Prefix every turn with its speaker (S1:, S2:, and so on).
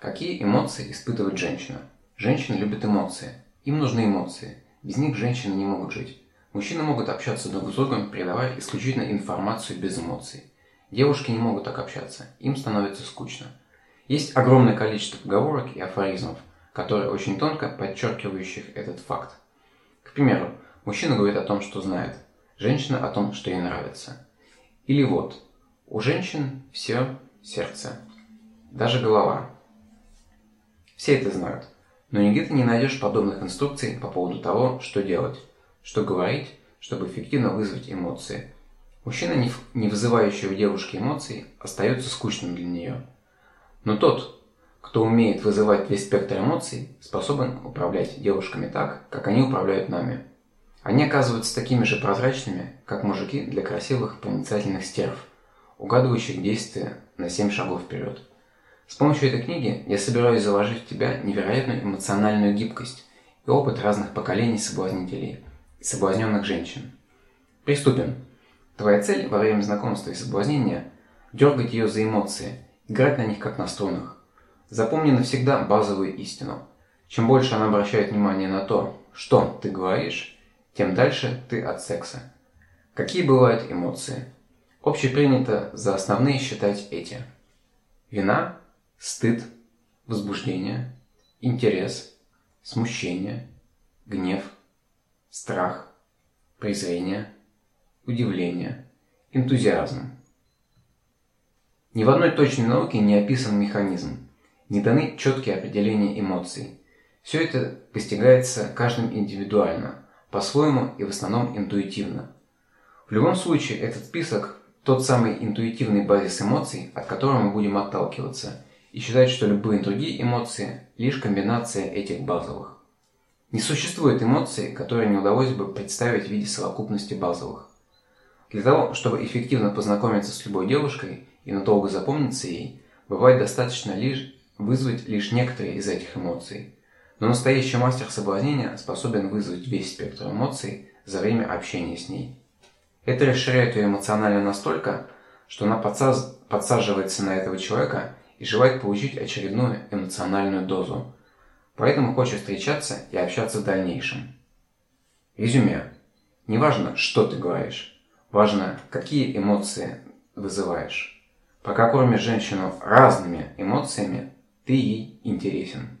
S1: Какие эмоции испытывает женщина? Женщина любит эмоции. Им нужны эмоции. Без них женщины не могут жить. Мужчины могут общаться друг с другом, передавая исключительно информацию без эмоций. Девушки не могут так общаться. Им становится скучно. Есть огромное количество поговорок и афоризмов, которые очень тонко подчеркивающих этот факт. К примеру, мужчина говорит о том, что знает, женщина о том, что ей нравится. Или вот, у женщин все сердце, даже голова. Все это знают, но нигде ты не найдешь подобных инструкций по поводу того, что делать, что говорить, чтобы эффективно вызвать эмоции. Мужчина, не вызывающий у девушки эмоций, остается скучным для нее. Но тот, кто умеет вызывать весь спектр эмоций, способен управлять девушками так, как они управляют нами. Они оказываются такими же прозрачными, как мужики для красивых проницательных стерв, угадывающих действия на 7 шагов вперед. С помощью этой книги я собираюсь заложить в тебя невероятную эмоциональную гибкость и опыт разных поколений соблазнителей и соблазненных женщин. Приступим. Твоя цель во время знакомства и соблазнения – дергать ее за эмоции, играть на них как на струнах. Запомни навсегда базовую истину. Чем больше она обращает внимание на то, что ты говоришь, тем дальше ты от секса. Какие бывают эмоции? Общепринято за основные считать эти. Вина, стыд, возбуждение, интерес, смущение, гнев, страх, презрение, удивление, энтузиазм. Ни в одной точной науке не описан механизм, не даны четкие определения эмоций. Все это постигается каждым индивидуально, по-своему и в основном интуитивно. В любом случае, этот список – тот самый интуитивный базис эмоций, от которого мы будем отталкиваться, и считать, что любые другие эмоции – лишь комбинация этих базовых. Не существует эмоций, которые не удалось бы представить в виде совокупности базовых. Для того, чтобы эффективно познакомиться с любой девушкой и надолго запомниться ей, бывает достаточно лишь вызвать лишь некоторые из этих эмоций. Но настоящий мастер соблазнения способен вызвать весь спектр эмоций за время общения с ней. Это расширяет ее эмоционально настолько, что она подсаз... подсаживается на этого человека и желает получить очередную эмоциональную дозу. Поэтому хочет встречаться и общаться в дальнейшем. Резюме. Не важно, что ты говоришь. Важно, какие эмоции вызываешь. Пока кормишь женщину разными эмоциями, ты ей интересен.